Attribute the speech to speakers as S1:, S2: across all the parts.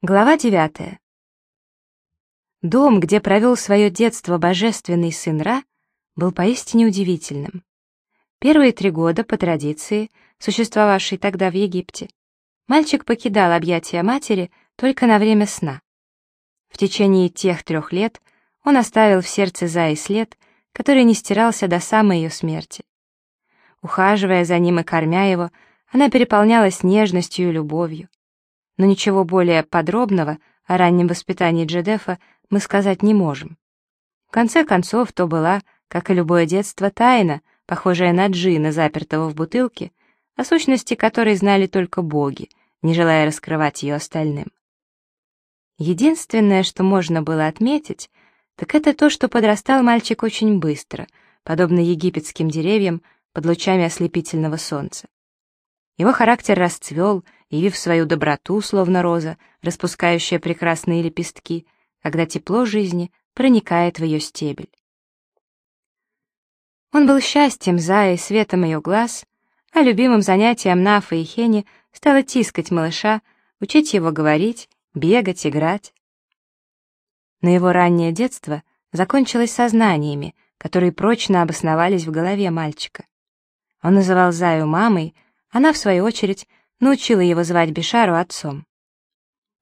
S1: Глава 9. Дом, где провел свое детство божественный сын Ра, был поистине удивительным. Первые три года, по традиции, существовавшей тогда в Египте, мальчик покидал объятия матери только на время сна. В течение тех трех лет он оставил в сердце Заи след, который не стирался до самой ее смерти. Ухаживая за ним и кормя его, она переполнялась нежностью и любовью но ничего более подробного о раннем воспитании Джедефа мы сказать не можем. В конце концов, то была, как и любое детство, тайна, похожая на джина, запертого в бутылке, о сущности которой знали только боги, не желая раскрывать ее остальным. Единственное, что можно было отметить, так это то, что подрастал мальчик очень быстро, подобно египетским деревьям под лучами ослепительного солнца. Его характер расцвел, явив свою доброту, словно роза, распускающая прекрасные лепестки, когда тепло жизни проникает в ее стебель. Он был счастьем за и светом ее глаз, а любимым занятием Нафа и Хени стало тискать малыша, учить его говорить, бегать, играть. Но его раннее детство закончилось сознаниями, которые прочно обосновались в голове мальчика. Он называл Заю мамой, она, в свою очередь, научила его звать Бишару отцом.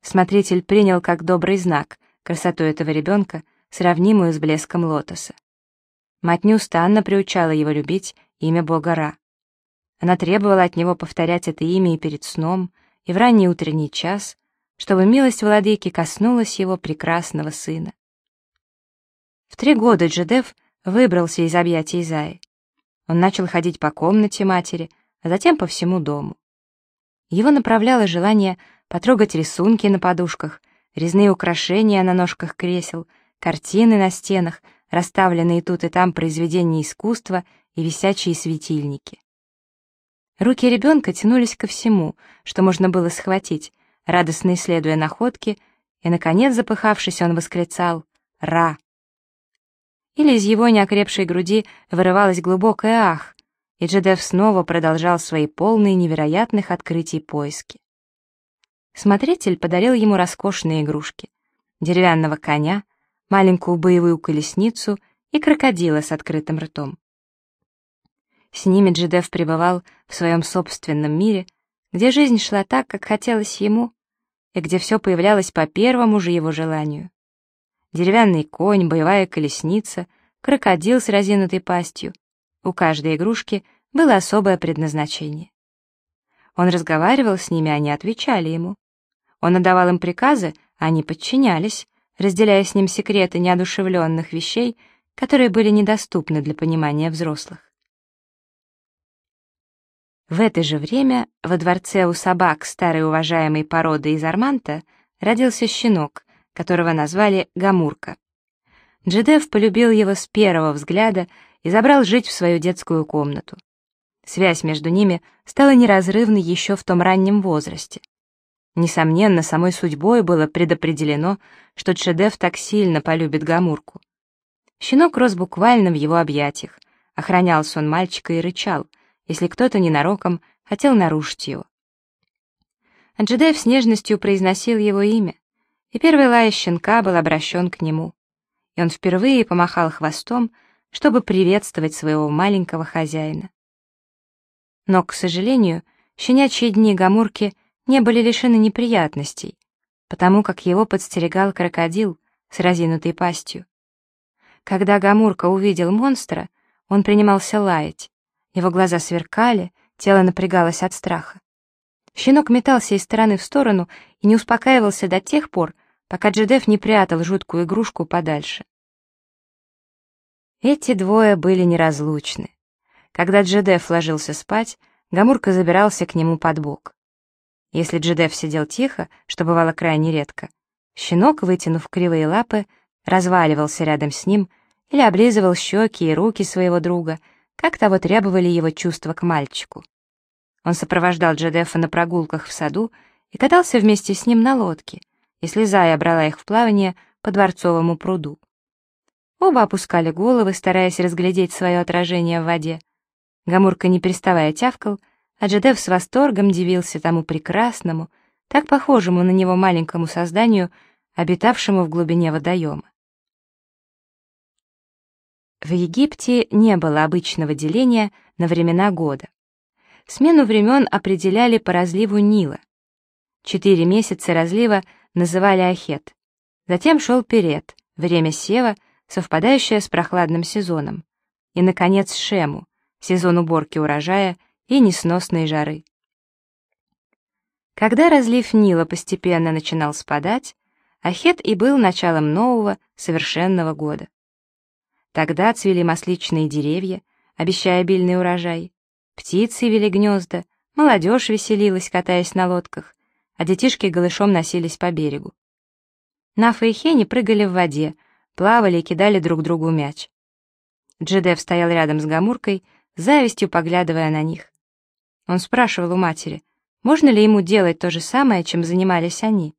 S1: Смотритель принял как добрый знак красоту этого ребенка, сравнимую с блеском лотоса. Мать неустанно приучала его любить имя бога Ра. Она требовала от него повторять это имя и перед сном, и в ранний утренний час, чтобы милость владыки коснулась его прекрасного сына. В три года Джедеф выбрался из объятий Изаи. Он начал ходить по комнате матери, а затем по всему дому. Его направляло желание потрогать рисунки на подушках, резные украшения на ножках кресел, картины на стенах, расставленные тут и там произведения искусства и висячие светильники. Руки ребенка тянулись ко всему, что можно было схватить, радостно исследуя находки, и, наконец, запыхавшись, он восклицал «Ра!». Или из его неокрепшей груди вырывалось глубокое «Ах!», и Джедеф снова продолжал свои полные невероятных открытий поиски. Смотритель подарил ему роскошные игрушки, деревянного коня, маленькую боевую колесницу и крокодила с открытым ртом. С ними Джедеф пребывал в своем собственном мире, где жизнь шла так, как хотелось ему, и где все появлялось по первому же его желанию. Деревянный конь, боевая колесница, крокодил с разинутой пастью — у каждой игрушки было особое предназначение. Он разговаривал с ними, они отвечали ему. Он отдавал им приказы, они подчинялись, разделяя с ним секреты неодушевленных вещей, которые были недоступны для понимания взрослых. В это же время во дворце у собак старой уважаемой породы из Арманта родился щенок, которого назвали Гамурка. Джедеф полюбил его с первого взгляда и забрал жить в свою детскую комнату. Связь между ними стала неразрывной еще в том раннем возрасте. Несомненно, самой судьбой было предопределено, что Чедев так сильно полюбит Гамурку. Щенок рос буквально в его объятиях, охранял сон мальчика и рычал, если кто-то ненароком хотел нарушить его. А Джедев с нежностью произносил его имя, и первый лай щенка был обращен к нему, и он впервые помахал хвостом, чтобы приветствовать своего маленького хозяина. Но, к сожалению, щенячьи дни Гамурки не были лишены неприятностей, потому как его подстерегал крокодил с разинутой пастью. Когда Гамурка увидел монстра, он принимался лаять. Его глаза сверкали, тело напрягалось от страха. Щенок метался из стороны в сторону и не успокаивался до тех пор, пока Джедеф не прятал жуткую игрушку подальше. Эти двое были неразлучны. Когда Джедеф ложился спать, Гамурка забирался к нему под бок. Если Джедеф сидел тихо, что бывало крайне редко, щенок, вытянув кривые лапы, разваливался рядом с ним или облизывал щеки и руки своего друга, как того требовали его чувства к мальчику. Он сопровождал Джедефа на прогулках в саду и катался вместе с ним на лодке, если Зая брала их в плавание по дворцовому пруду. Оба опускали головы, стараясь разглядеть свое отражение в воде. Гамурка, не переставая, тявкал, а Джедев с восторгом дивился тому прекрасному, так похожему на него маленькому созданию, обитавшему в глубине водоема. В Египте не было обычного деления на времена года. Смену времен определяли по разливу Нила. Четыре месяца разлива называли Ахет. Затем шел Перет, время сева, совпадающее с прохладным сезоном. И, наконец, Шему, сезон уборки урожая и несносной жары. Когда разлив Нила постепенно начинал спадать, Ахет и был началом нового, совершенного года. Тогда цвели масличные деревья, обещая обильный урожай, птицы вели гнезда, молодежь веселилась, катаясь на лодках, а детишки голышом носились по берегу. Нафа и Хени прыгали в воде, плавали и кидали друг другу мяч. Джедев стоял рядом с Гамуркой, завистью поглядывая на них. Он спрашивал у матери, можно ли ему делать то же самое, чем занимались они.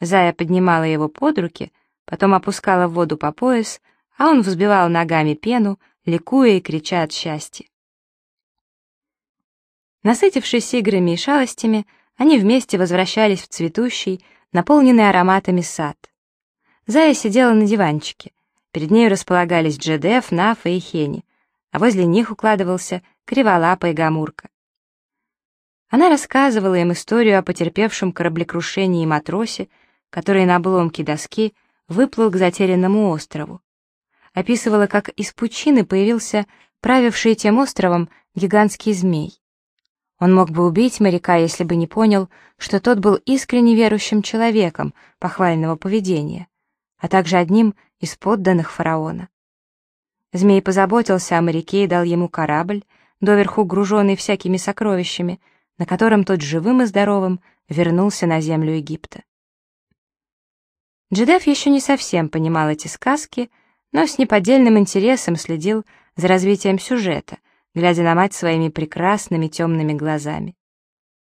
S1: Зая поднимала его под руки, потом опускала в воду по пояс, а он взбивал ногами пену, ликуя и крича от счастья. Насытившись играми и шалостями, они вместе возвращались в цветущий, наполненный ароматами сад. Зая сидела на диванчике. Перед ней располагались Джедеф, Нафа и Хени, а возле них укладывался криволапый Гамурка. Она рассказывала им историю о потерпевшем кораблекрушении матросе, который на обломке доски выплыл к затерянному острову описывала, как из пучины появился правивший тем островом гигантский змей. Он мог бы убить моряка, если бы не понял, что тот был искренне верующим человеком похвального поведения, а также одним из подданных фараона. Змей позаботился о моряке и дал ему корабль, доверху груженный всякими сокровищами, на котором тот живым и здоровым вернулся на землю Египта. Джедеф еще не совсем понимал эти сказки, но с неподдельным интересом следил за развитием сюжета, глядя на мать своими прекрасными темными глазами.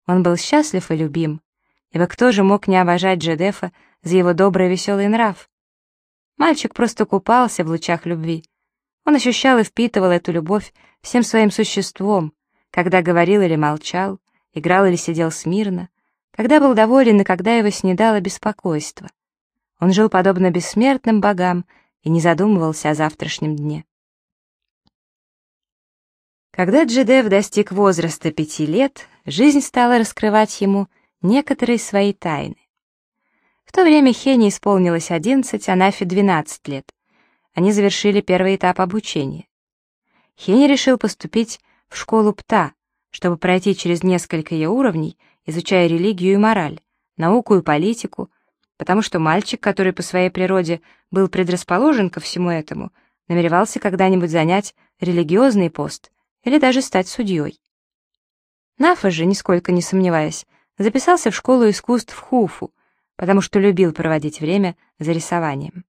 S1: Он был счастлив и любим, ибо кто же мог не обожать Джедефа за его добрый веселый нрав? Мальчик просто купался в лучах любви. Он ощущал и впитывал эту любовь всем своим существом, когда говорил или молчал, играл или сидел смирно, когда был доволен и когда его снедало беспокойство. Он жил подобно бессмертным богам и не задумывался о завтрашнем дне. Когда Джедев достиг возраста пяти лет, жизнь стала раскрывать ему некоторые свои тайны. В то время Хене исполнилось 11, а Нафи 12 лет. Они завершили первый этап обучения. Хене решил поступить в школу ПТА, чтобы пройти через несколько ее уровней, изучая религию и мораль, науку и политику, потому что мальчик, который по своей природе был предрасположен ко всему этому, намеревался когда-нибудь занять религиозный пост или даже стать судьей. Нафа же, нисколько не сомневаясь, записался в школу искусств Хуфу, потому что любил проводить время за рисованием.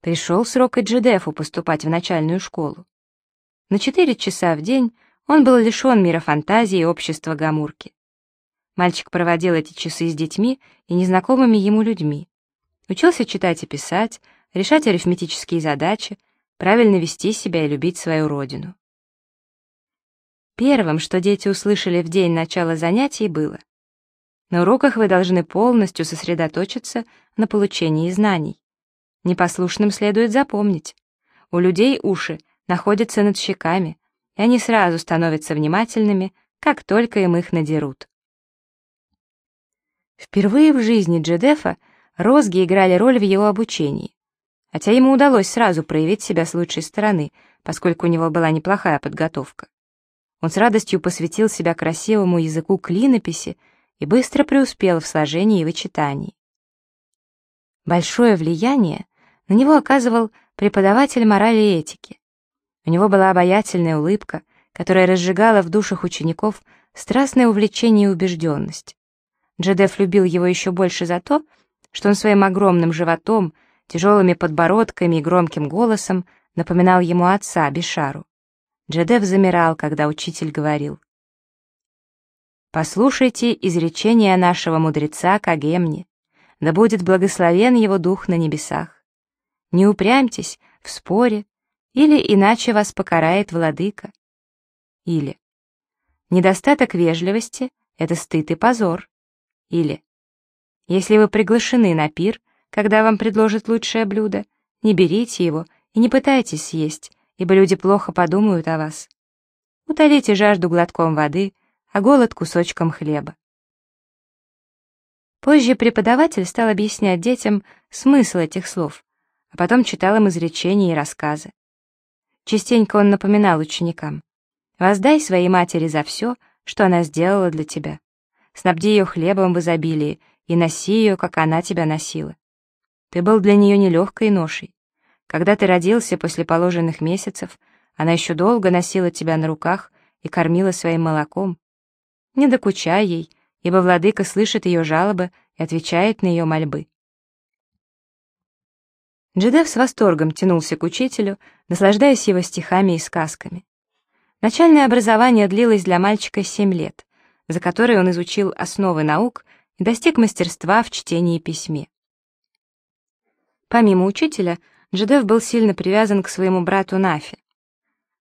S1: Пришел срок и Джедефу поступать в начальную школу. На четыре часа в день он был лишен мира фантазии и общества Гамурки. Мальчик проводил эти часы с детьми и незнакомыми ему людьми. Учился читать и писать, решать арифметические задачи, правильно вести себя и любить свою родину. Первым, что дети услышали в день начала занятий, было «На уроках вы должны полностью сосредоточиться на получении знаний. Непослушным следует запомнить. У людей уши находятся над щеками, и они сразу становятся внимательными, как только им их надерут. Впервые в жизни Джедефа розги играли роль в его обучении, хотя ему удалось сразу проявить себя с лучшей стороны, поскольку у него была неплохая подготовка. Он с радостью посвятил себя красивому языку клинописи и быстро преуспел в сложении и вычитании. Большое влияние на него оказывал преподаватель морали и этики. У него была обаятельная улыбка, которая разжигала в душах учеников страстное увлечение и убежденность. Джедеф любил его еще больше за то, что он своим огромным животом, тяжелыми подбородками и громким голосом напоминал ему отца, Бишару. Джедеф замирал, когда учитель говорил. «Послушайте изречение нашего мудреца Кагемни, да будет благословен его дух на небесах. Не упрямьтесь в споре, или иначе вас покарает владыка». Или «Недостаток вежливости — это стыд и позор, Или «Если вы приглашены на пир, когда вам предложат лучшее блюдо, не берите его и не пытайтесь съесть, ибо люди плохо подумают о вас. Утолите жажду глотком воды, а голод кусочком хлеба. Позже преподаватель стал объяснять детям смысл этих слов, а потом читал им изречения и рассказы. Частенько он напоминал ученикам. «Воздай своей матери за все, что она сделала для тебя. Снабди ее хлебом в изобилии и носи ее, как она тебя носила. Ты был для нее нелегкой ношей. Когда ты родился после положенных месяцев, она еще долго носила тебя на руках и кормила своим молоком. Не докучай ей, ибо владыка слышит ее жалобы и отвечает на ее мольбы. Джедев с восторгом тянулся к учителю, наслаждаясь его стихами и сказками. Начальное образование длилось для мальчика семь лет, за которые он изучил основы наук и достиг мастерства в чтении и письме. Помимо учителя, Джедев был сильно привязан к своему брату Нафи.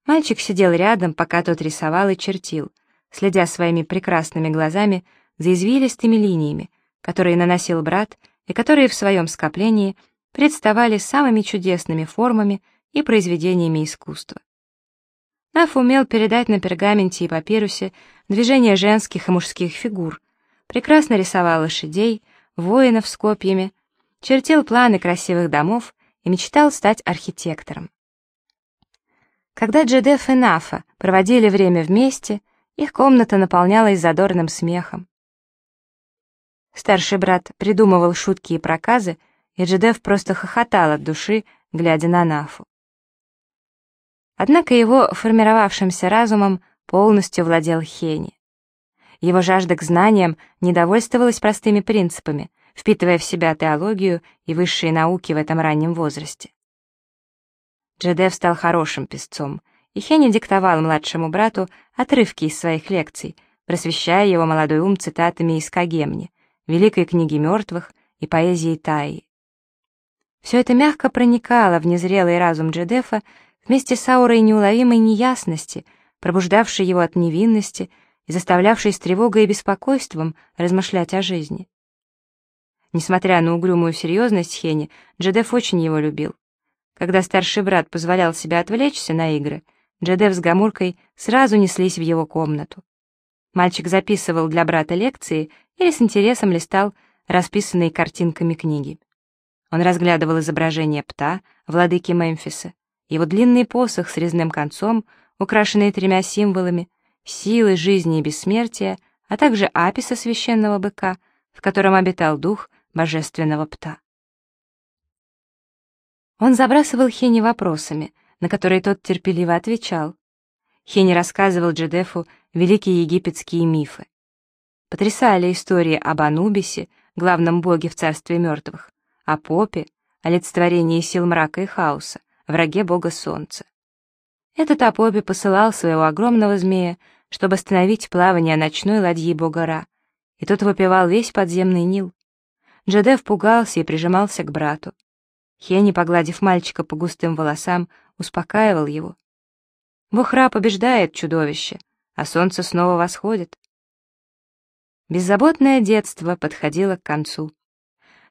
S1: Мальчик сидел рядом, пока тот рисовал и чертил, следя своими прекрасными глазами за извилистыми линиями, которые наносил брат и которые в своем скоплении представали самыми чудесными формами и произведениями искусства. Наф умел передать на пергаменте и папирусе движения женских и мужских фигур, прекрасно рисовал лошадей, воинов с копьями, чертил планы красивых домов и мечтал стать архитектором. Когда Джедеф и Нафа проводили время вместе, их комната наполнялась задорным смехом. Старший брат придумывал шутки и проказы, и Джедеф просто хохотал от души, глядя на Нафу. Однако его формировавшимся разумом полностью владел Хени. Его жажда к знаниям не довольствовалась простыми принципами, впитывая в себя теологию и высшие науки в этом раннем возрасте. Джедеф стал хорошим песцом, и Хенни диктовал младшему брату отрывки из своих лекций, просвещая его молодой ум цитатами из Кагемни, великой книги мертвых и поэзии Таи. Все это мягко проникало в незрелый разум Джедефа вместе с аурой неуловимой неясности, пробуждавшей его от невинности и заставлявшей с тревогой и беспокойством размышлять о жизни. Несмотря на угрюмую серьезность Хени, Джедеф очень его любил. Когда старший брат позволял себе отвлечься на игры, Джедеф с Гамуркой сразу неслись в его комнату. Мальчик записывал для брата лекции или с интересом листал расписанные картинками книги. Он разглядывал изображение Пта, владыки Мемфиса, его длинный посох с резным концом, украшенный тремя символами, силы, жизни и бессмертия, а также аписа священного быка, в котором обитал дух божественного Пта. Он забрасывал Хени вопросами, на которые тот терпеливо отвечал. Хени рассказывал Джедефу великие египетские мифы. Потрясали истории об Анубисе, главном боге в царстве мертвых, о Попе, олицетворении сил мрака и хаоса, враге бога солнца. Этот Апопе посылал своего огромного змея, чтобы остановить плавание ночной ладьи бога Ра, и тот выпивал весь подземный Нил. Джедеф пугался и прижимался к брату. Хенни, погладив мальчика по густым волосам, успокаивал его. Бог Ра побеждает чудовище, а солнце снова восходит. Беззаботное детство подходило к концу.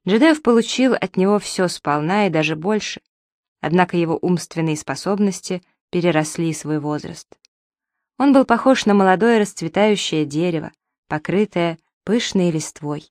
S1: Джедеф получил от него все сполна и даже больше, однако его умственные способности переросли свой возраст. Он был похож на молодое расцветающее дерево, покрытое пышной листвой.